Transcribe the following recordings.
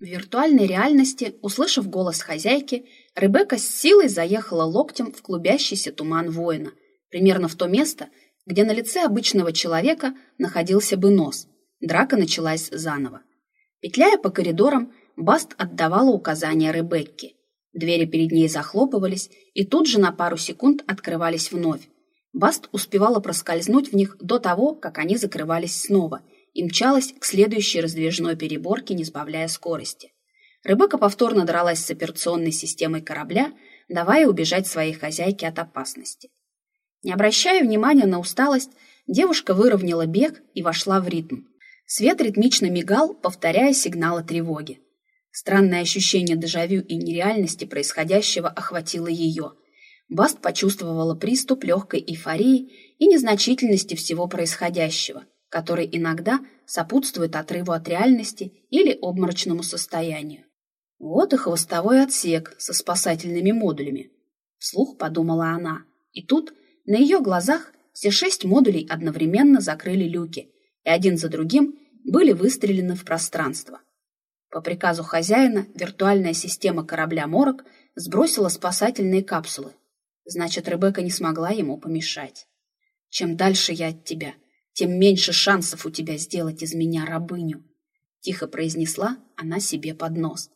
В виртуальной реальности, услышав голос хозяйки, Ребекка с силой заехала локтем в клубящийся туман воина, примерно в то место, где на лице обычного человека находился бы нос. Драка началась заново. Петляя по коридорам, Баст отдавала указания Ребекке. Двери перед ней захлопывались и тут же на пару секунд открывались вновь. Баст успевала проскользнуть в них до того, как они закрывались снова, и мчалась к следующей раздвижной переборке, не сбавляя скорости. Ребекка повторно дралась с операционной системой корабля, давая убежать своей хозяйке от опасности. Не обращая внимания на усталость, девушка выровняла бег и вошла в ритм. Свет ритмично мигал, повторяя сигналы тревоги. Странное ощущение дежавю и нереальности происходящего охватило ее. Баст почувствовала приступ легкой эйфории и незначительности всего происходящего, который иногда сопутствует отрыву от реальности или обморочному состоянию. Вот и хвостовой отсек со спасательными модулями. Вслух подумала она. И тут на ее глазах все шесть модулей одновременно закрыли люки, и один за другим были выстрелены в пространство. По приказу хозяина виртуальная система корабля «Морок» сбросила спасательные капсулы. Значит, Ребекка не смогла ему помешать. «Чем дальше я от тебя, тем меньше шансов у тебя сделать из меня рабыню», тихо произнесла она себе под нос.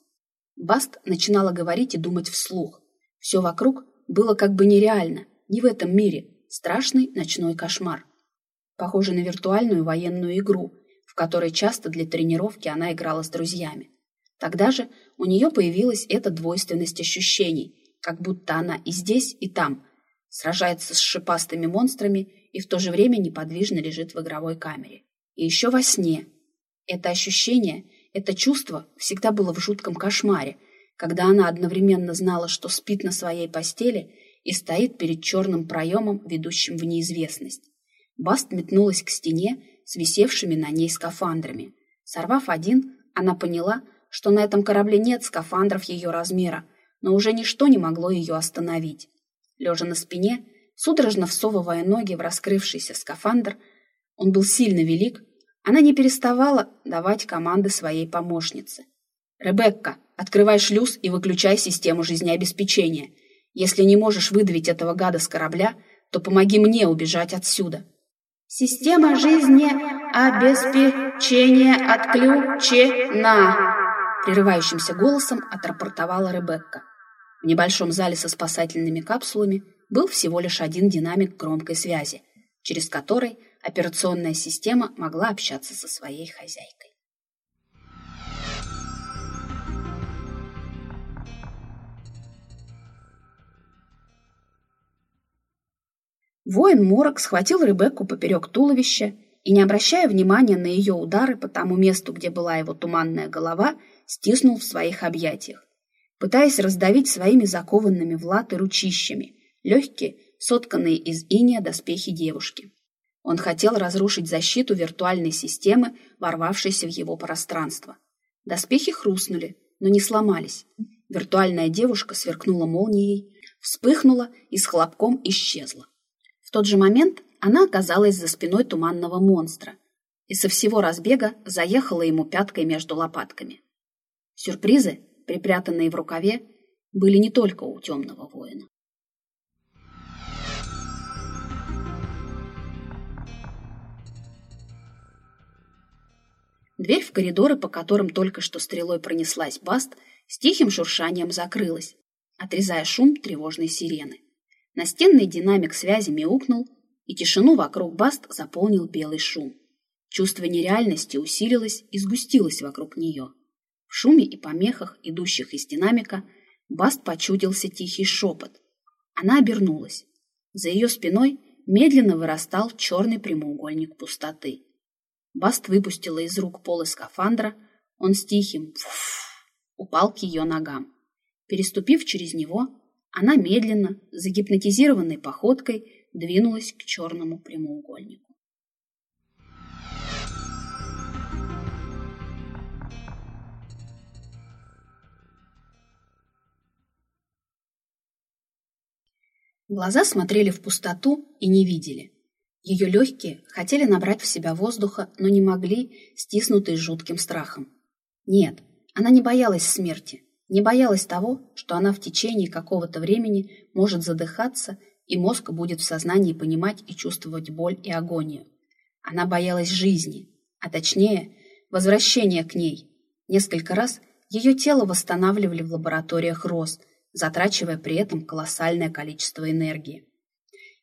Баст начинала говорить и думать вслух. Все вокруг было как бы нереально, не в этом мире. Страшный ночной кошмар. Похоже на виртуальную военную игру, в которой часто для тренировки она играла с друзьями. Тогда же у нее появилась эта двойственность ощущений, как будто она и здесь, и там, сражается с шипастыми монстрами и в то же время неподвижно лежит в игровой камере. И еще во сне. Это ощущение – это чувство всегда было в жутком кошмаре, когда она одновременно знала, что спит на своей постели и стоит перед черным проемом, ведущим в неизвестность. Баст метнулась к стене с висевшими на ней скафандрами. Сорвав один, она поняла, что на этом корабле нет скафандров ее размера, но уже ничто не могло ее остановить. Лежа на спине, судорожно всовывая ноги в раскрывшийся скафандр, он был сильно велик она не переставала давать команды своей помощнице. «Ребекка, открывай шлюз и выключай систему жизнеобеспечения. Если не можешь выдавить этого гада с корабля, то помоги мне убежать отсюда». «Система жизнеобеспечения отключена», прерывающимся голосом отрапортовала Ребекка. В небольшом зале со спасательными капсулами был всего лишь один динамик громкой связи, через который операционная система могла общаться со своей хозяйкой. Воин Морок схватил Ребекку поперек туловища и, не обращая внимания на ее удары по тому месту, где была его туманная голова, стиснул в своих объятиях, пытаясь раздавить своими закованными в латы ручищами легкие, сотканные из иния доспехи девушки. Он хотел разрушить защиту виртуальной системы, ворвавшейся в его пространство. Доспехи хрустнули, но не сломались. Виртуальная девушка сверкнула молнией, вспыхнула и с хлопком исчезла. В тот же момент она оказалась за спиной туманного монстра и со всего разбега заехала ему пяткой между лопатками. Сюрпризы, припрятанные в рукаве, были не только у темного воина. Дверь в коридоры, по которым только что стрелой пронеслась Баст, с тихим шуршанием закрылась, отрезая шум тревожной сирены. Настенный динамик связи мяукнул, и тишину вокруг Баст заполнил белый шум. Чувство нереальности усилилось и сгустилось вокруг нее. В шуме и помехах, идущих из динамика, Баст почудился тихий шепот. Она обернулась. За ее спиной медленно вырастал черный прямоугольник пустоты. Баст выпустила из рук полы скафандра. Он с тихим фуф упал к ее ногам. Переступив через него, она медленно, загипнотизированной походкой, двинулась к черному прямоугольнику. Глаза смотрели в пустоту и не видели. Ее легкие хотели набрать в себя воздуха, но не могли, стиснутые жутким страхом. Нет, Она не боялась смерти, не боялась того, что она в течение какого-то времени может задыхаться, и мозг будет в сознании понимать и чувствовать боль и агонию. Она боялась жизни, а точнее, возвращения к ней. Несколько раз ее тело восстанавливали в лабораториях РОС, затрачивая при этом колоссальное количество энергии.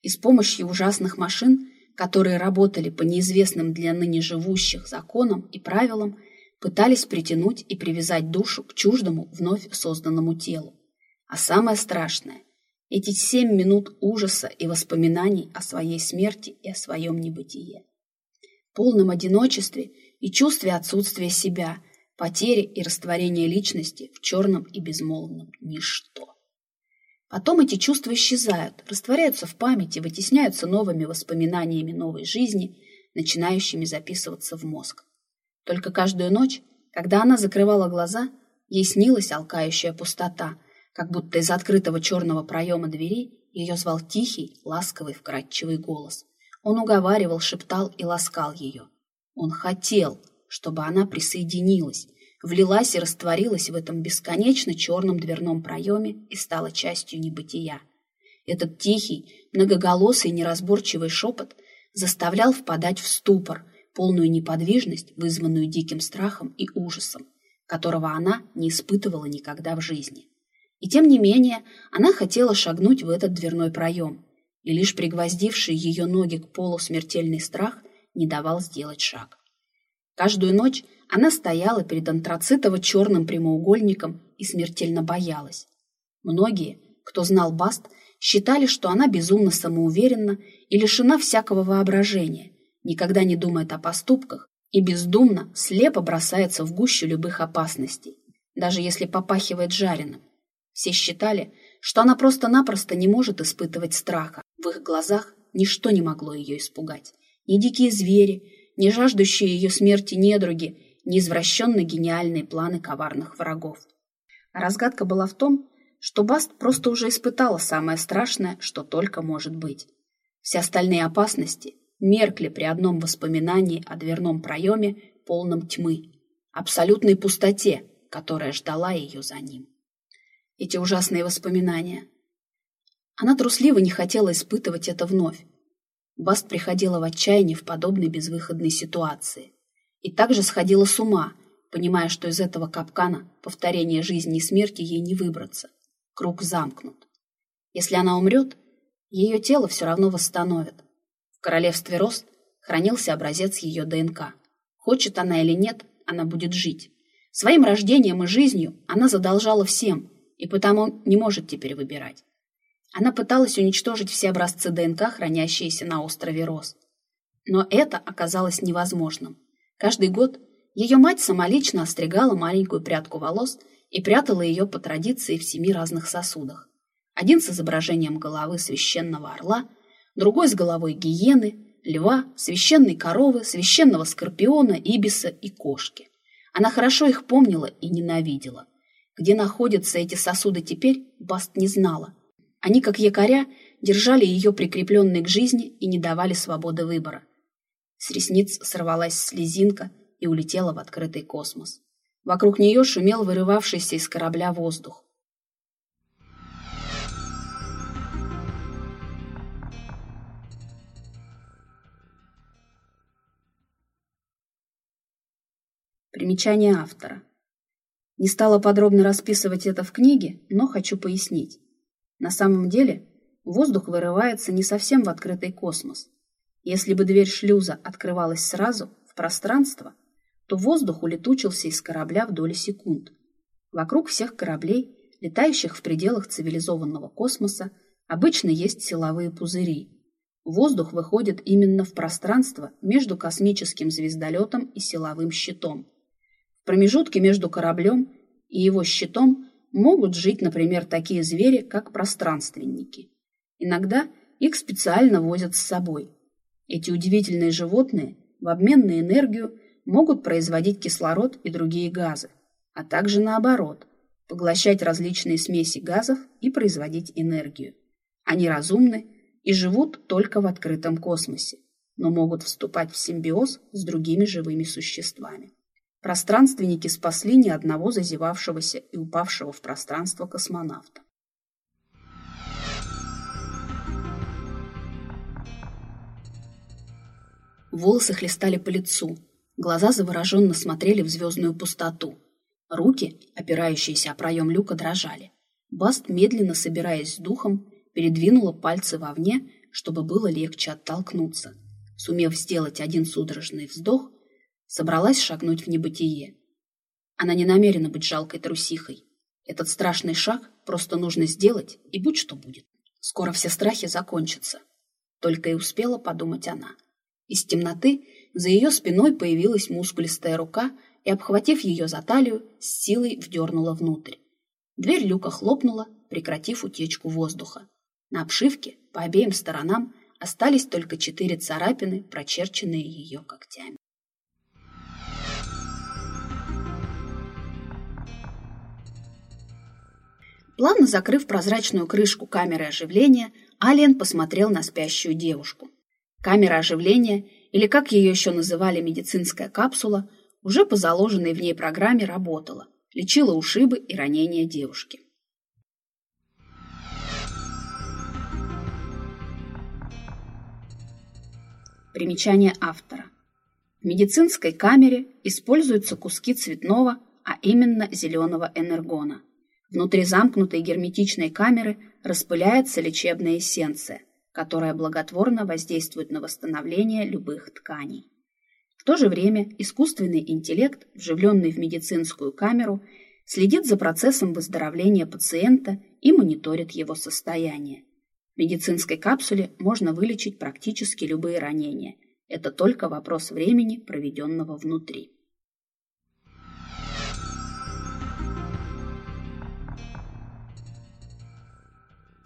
И с помощью ужасных машин, которые работали по неизвестным для ныне живущих законам и правилам, пытались притянуть и привязать душу к чуждому, вновь созданному телу. А самое страшное – эти семь минут ужаса и воспоминаний о своей смерти и о своем небытие. В полном одиночестве и чувстве отсутствия себя, потери и растворения личности в черном и безмолвном ничто. Потом эти чувства исчезают, растворяются в памяти, вытесняются новыми воспоминаниями новой жизни, начинающими записываться в мозг. Только каждую ночь, когда она закрывала глаза, ей снилась алкающая пустота, как будто из открытого черного проема двери ее звал тихий, ласковый, вкрадчивый голос. Он уговаривал, шептал и ласкал ее. Он хотел, чтобы она присоединилась, влилась и растворилась в этом бесконечно черном дверном проеме и стала частью небытия. Этот тихий, многоголосый, неразборчивый шепот заставлял впадать в ступор, полную неподвижность, вызванную диким страхом и ужасом, которого она не испытывала никогда в жизни. И тем не менее, она хотела шагнуть в этот дверной проем, и лишь пригвоздивший ее ноги к полу смертельный страх не давал сделать шаг. Каждую ночь она стояла перед антрацитово-черным прямоугольником и смертельно боялась. Многие, кто знал Баст, считали, что она безумно самоуверенна и лишена всякого воображения, никогда не думает о поступках и бездумно, слепо бросается в гущу любых опасностей, даже если попахивает жареным. Все считали, что она просто-напросто не может испытывать страха. В их глазах ничто не могло ее испугать. Ни дикие звери, ни жаждущие ее смерти недруги, ни извращенно гениальные планы коварных врагов. Разгадка была в том, что Баст просто уже испытала самое страшное, что только может быть. Все остальные опасности меркли при одном воспоминании о дверном проеме, полном тьмы, абсолютной пустоте, которая ждала ее за ним. Эти ужасные воспоминания. Она трусливо не хотела испытывать это вновь. Баст приходила в отчаяние в подобной безвыходной ситуации. И также сходила с ума, понимая, что из этого капкана повторения жизни и смерти ей не выбраться. Круг замкнут. Если она умрет, ее тело все равно восстановят, в королевстве Рост хранился образец ее ДНК. Хочет она или нет, она будет жить. Своим рождением и жизнью она задолжала всем, и потому не может теперь выбирать. Она пыталась уничтожить все образцы ДНК, хранящиеся на острове Рост. Но это оказалось невозможным. Каждый год ее мать самолично остригала маленькую прядку волос и прятала ее по традиции в семи разных сосудах. Один с изображением головы священного орла – другой с головой гиены, льва, священной коровы, священного скорпиона, ибиса и кошки. Она хорошо их помнила и ненавидела. Где находятся эти сосуды теперь, Баст не знала. Они, как якоря, держали ее прикрепленной к жизни и не давали свободы выбора. С ресниц сорвалась слезинка и улетела в открытый космос. Вокруг нее шумел вырывавшийся из корабля воздух. Примечание автора. Не стала подробно расписывать это в книге, но хочу пояснить. На самом деле воздух вырывается не совсем в открытый космос. Если бы дверь шлюза открывалась сразу, в пространство, то воздух улетучился из корабля в доли секунд. Вокруг всех кораблей, летающих в пределах цивилизованного космоса, обычно есть силовые пузыри. Воздух выходит именно в пространство между космическим звездолетом и силовым щитом – промежутке между кораблем и его щитом могут жить, например, такие звери, как пространственники. Иногда их специально возят с собой. Эти удивительные животные в обмен на энергию могут производить кислород и другие газы, а также наоборот, поглощать различные смеси газов и производить энергию. Они разумны и живут только в открытом космосе, но могут вступать в симбиоз с другими живыми существами. пространственники спасли ни одного зазевавшегося и упавшего в пространство космонавта. Волосы хлестали по лицу, глаза завороженно смотрели в звездную пустоту. Руки, опирающиеся о проем люка, дрожали. Баст, медленно собираясь с духом, передвинула пальцы вовне, чтобы было легче оттолкнуться. Сумев сделать один судорожный вздох, собралась шагнуть в небытие. Она не намерена быть жалкой трусихой. Этот страшный шаг просто нужно сделать, и будь что будет. Скоро все страхи закончатся. Только и успела подумать она. Из темноты за ее спиной появилась мускулистая рука и, обхватив ее за талию, с силой вдернула внутрь. Дверь люка хлопнула, прекратив утечку воздуха. На обшивке по обеим сторонам остались только четыре царапины, прочерченные ее когтями. Плавно закрыв прозрачную крышку камеры оживления, Алиен посмотрел на спящую девушку. Камера оживления, или как ее еще называли медицинская капсула, уже по заложенной в ней программе работала, лечила ушибы и ранения девушки. Примечание автора. В медицинской камере используются куски цветного, а именно зеленого энергона. Внутри замкнутой герметичной камеры распыляется лечебная эссенция, которая благотворно воздействует на восстановление любых тканей. В то же время искусственный интеллект, вживленный в медицинскую камеру, следит за процессом выздоровления пациента и мониторит его состояние. В медицинской капсуле можно вылечить практически любые ранения. Это только вопрос времени, проведенного внутри.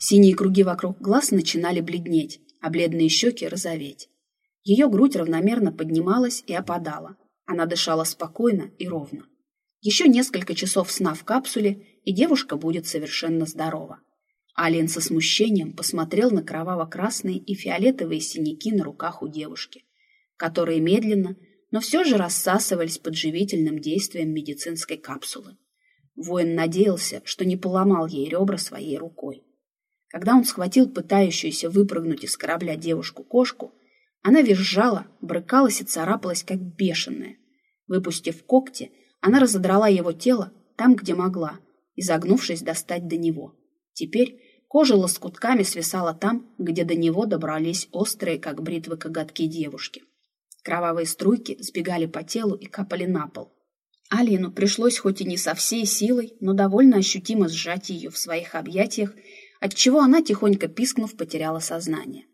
Синие круги вокруг глаз начинали бледнеть, а бледные щеки розоветь. Ее грудь равномерно поднималась и опадала. Она дышала спокойно и ровно. Еще несколько часов сна в капсуле, и девушка будет совершенно здорова. Алиен со смущением посмотрел на кроваво-красные и фиолетовые синяки на руках у девушки, которые медленно, но все же рассасывались под живительным действием медицинской капсулы. Воин надеялся, что не поломал ей ребра своей рукой. Когда он схватил пытающуюся выпрыгнуть из корабля девушку-кошку, она визжала, брыкалась и царапалась, как бешеная. Выпустив когти, она разодрала его тело там, где могла, изогнувшись достать до него. Теперь кожа лоскутками свисала там, где до него добрались острые, как бритвы, коготки девушки. Кровавые струйки сбегали по телу и капали на пол. Алину пришлось хоть и не со всей силой, но довольно ощутимо сжать ее в своих объятиях отчего она, тихонько пискнув, потеряла сознание.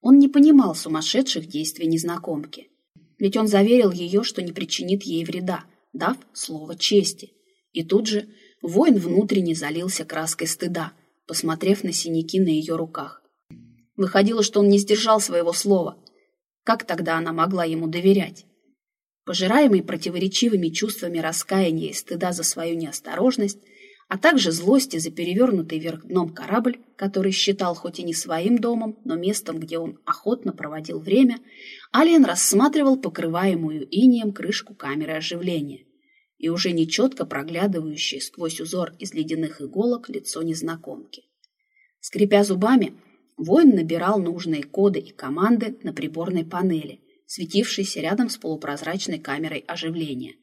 Он не понимал сумасшедших действий незнакомки. Ведь он заверил ее, что не причинит ей вреда, дав слово чести. И тут же воин внутренне залился краской стыда, посмотрев на синяки на ее руках. Выходило, что он не сдержал своего слова. Как тогда она могла ему доверять? Пожираемый противоречивыми чувствами раскаяния и стыда за свою неосторожность, а также злости за перевернутый вверх дном корабль, который считал хоть и не своим домом, но местом, где он охотно проводил время, Алиен рассматривал покрываемую инием крышку камеры оживления и уже нечетко проглядывающее сквозь узор из ледяных иголок лицо незнакомки. Скрипя зубами, воин набирал нужные коды и команды на приборной панели, светившейся рядом с полупрозрачной камерой оживления.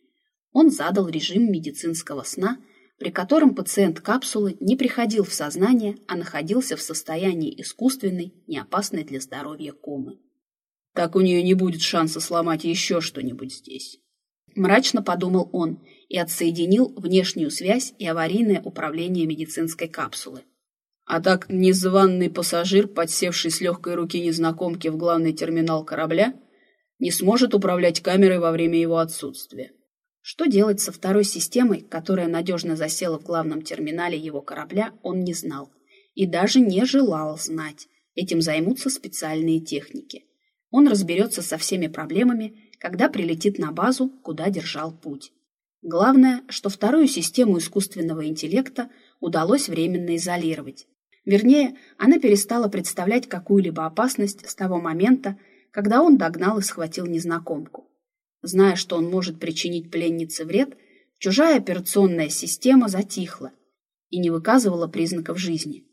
Он задал режим медицинского сна – при котором пациент капсулы не приходил в сознание, а находился в состоянии искусственной, неопасной для здоровья комы. Так у нее не будет шанса сломать еще что-нибудь здесь. Мрачно подумал он и отсоединил внешнюю связь и аварийное управление медицинской капсулы. А так незваный пассажир, подсевший с легкой руки незнакомки в главный терминал корабля, не сможет управлять камерой во время его отсутствия. Что делать со второй системой, которая надежно засела в главном терминале его корабля, он не знал. И даже не желал знать. Этим займутся специальные техники. Он разберется со всеми проблемами, когда прилетит на базу, куда держал путь. Главное, что вторую систему искусственного интеллекта удалось временно изолировать. Вернее, она перестала представлять какую-либо опасность с того момента, когда он догнал и схватил незнакомку. Зная, что он может причинить пленнице вред, чужая операционная система затихла и не выказывала признаков жизни.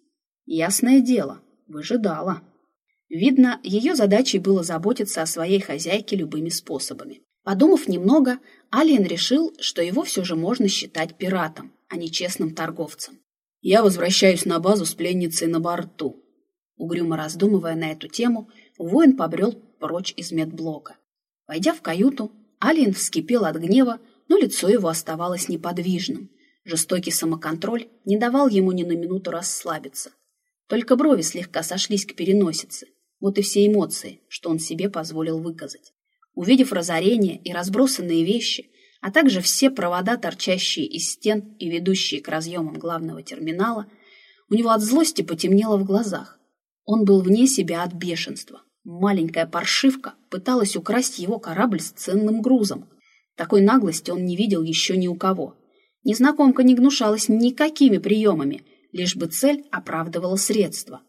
Ясное дело, выжидала. Видно, ее задачей было заботиться о своей хозяйке любыми способами. Подумав немного, Алиен решил, что его все же можно считать пиратом, а не честным торговцем. «Я возвращаюсь на базу с пленницей на борту». Угрюмо раздумывая на эту тему, воин побрел прочь из медблока. Войдя в каюту, Алиен вскипел от гнева, но лицо его оставалось неподвижным. Жестокий самоконтроль не давал ему ни на минуту расслабиться. Только брови слегка сошлись к переносице. Вот и все эмоции, что он себе позволил выказать. Увидев разорение и разбросанные вещи, а также все провода, торчащие из стен и ведущие к разъемам главного терминала, у него от злости потемнело в глазах. Он был вне себя от бешенства. Маленькая паршивка пыталась украсть его корабль с ценным грузом. Такой наглости он не видел еще ни у кого. Незнакомка не гнушалась никакими приемами, лишь бы цель оправдывала средства.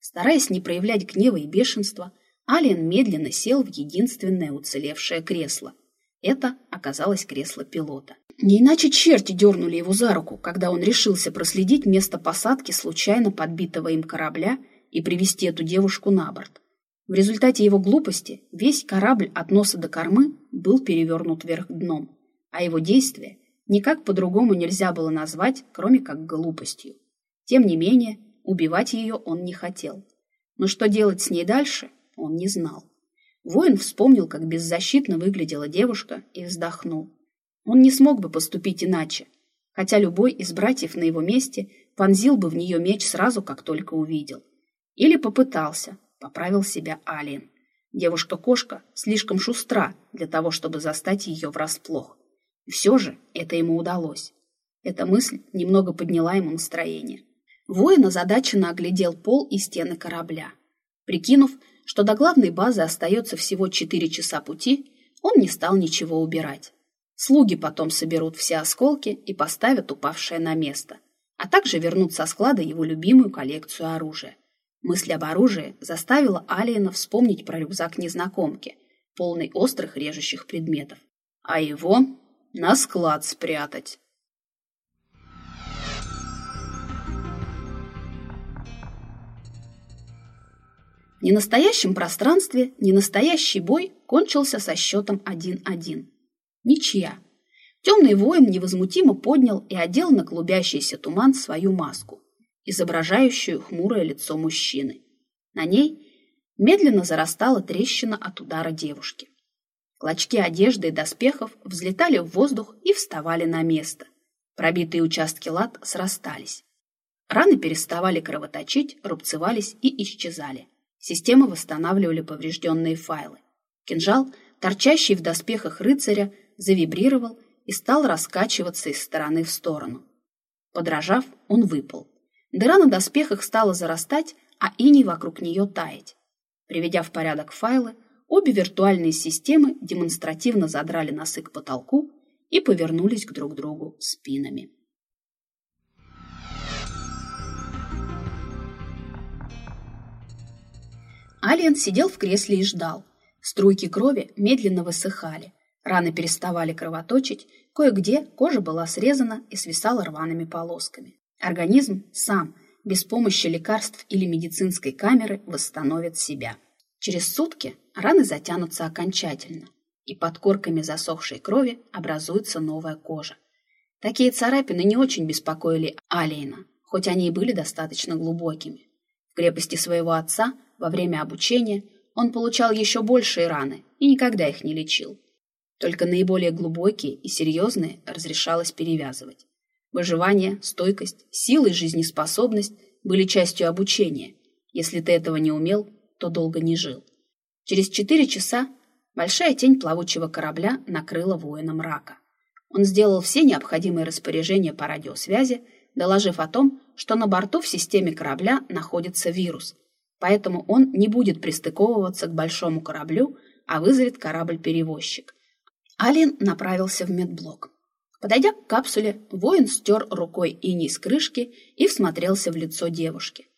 Стараясь не проявлять гнева и бешенства, Алиен медленно сел в единственное уцелевшее кресло. Это оказалось кресло пилота. Не иначе черти дернули его за руку, когда он решился проследить место посадки случайно подбитого им корабля и привести эту девушку на борт. В результате его глупости весь корабль от носа до кормы был перевернут вверх дном, а его действия никак по-другому нельзя было назвать, кроме как глупостью. Тем не менее, убивать ее он не хотел. Но что делать с ней дальше, он не знал. Воин вспомнил, как беззащитно выглядела девушка, и вздохнул. Он не смог бы поступить иначе, хотя любой из братьев на его месте вонзил бы в нее меч сразу, как только увидел. Или попытался, поправил себя Алиен. Девушка-кошка слишком шустра для того, чтобы застать ее врасплох. И все же это ему удалось. Эта мысль немного подняла ему настроение. Воин озадаченно оглядел пол и стены корабля. Прикинув, что до главной базы остается всего четыре часа пути, он не стал ничего убирать. Слуги потом соберут все осколки и поставят упавшее на место, а также вернут со склада его любимую коллекцию оружия. Мысль об оружии заставила Алиена вспомнить про рюкзак незнакомки, полный острых режущих предметов. А его на склад спрятать. В ненастоящем пространстве ненастоящий бой кончился со счетом 1-1. Ничья. Темный воин невозмутимо поднял и одел на клубящийся туман свою маску, изображающую хмурое лицо мужчины. На ней медленно зарастала трещина от удара девушки. Клочки одежды и доспехов взлетали в воздух и вставали на место. Пробитые участки лад срастались. Раны переставали кровоточить, рубцевались и исчезали. Системы восстанавливали поврежденные файлы. Кинжал, торчащий в доспехах рыцаря, завибрировал и стал раскачиваться из стороны в сторону. Подражав, он выпал. Дыра на доспехах стала зарастать, а иней вокруг нее таять. Приведя в порядок файлы, обе виртуальные системы демонстративно задрали носы к потолку и повернулись к друг другу спинами. Алиен сидел в кресле и ждал. Струйки крови медленно высыхали, раны переставали кровоточить, кое-где кожа была срезана и свисала рваными полосками. Организм сам, без помощи лекарств или медицинской камеры, восстановит себя. Через сутки раны затянутся окончательно, и под корками засохшей крови образуется новая кожа. Такие царапины не очень беспокоили Алиена, хоть они и были достаточно глубокими. В крепости своего отца во время обучения он получал еще большие раны и никогда их не лечил. Только наиболее глубокие и серьезные разрешалось перевязывать. Выживание, стойкость, сила и жизнеспособность были частью обучения. Если ты этого не умел, то долго не жил. Через четыре часа большая тень плавучего корабля накрыла воина мрака. Он сделал все необходимые распоряжения по радиосвязи, доложив о том, что на борту в системе корабля находится вирус, поэтому он не будет пристыковываться к большому кораблю, а вызовет корабль-перевозчик. Ален направился в медблок. Подойдя к капсуле, воин стер рукой иней с крышки и всмотрелся в лицо девушки.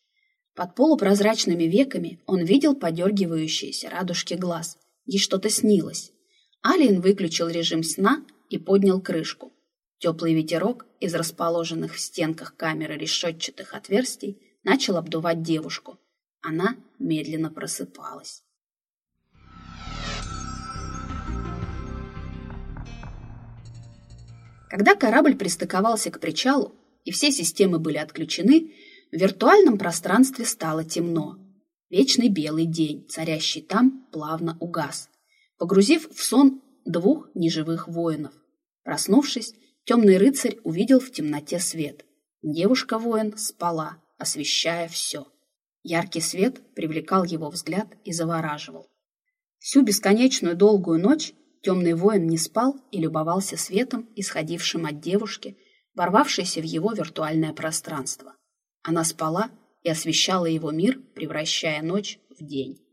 Под полупрозрачными веками он видел подергивающиеся радужки глаз. Ей что-то снилось. Алиен выключил режим сна и поднял крышку. Теплый ветерок из расположенных в стенках камеры решетчатых отверстий начал обдувать девушку. Она медленно просыпалась. Когда корабль пристыковался к причалу и все системы были отключены, в виртуальном пространстве стало темно. Вечный белый день, царящий там, плавно угас, погрузив в сон двух неживых воинов. Проснувшись, темный рыцарь увидел в темноте свет. Девушка-воин спала, освещая все. Яркий свет привлекал его взгляд и завораживал. Всю бесконечную долгую ночь темный воин не спал и любовался светом, исходившим от девушки, ворвавшейся в его виртуальное пространство. Она спала и освещала его мир, превращая ночь в день.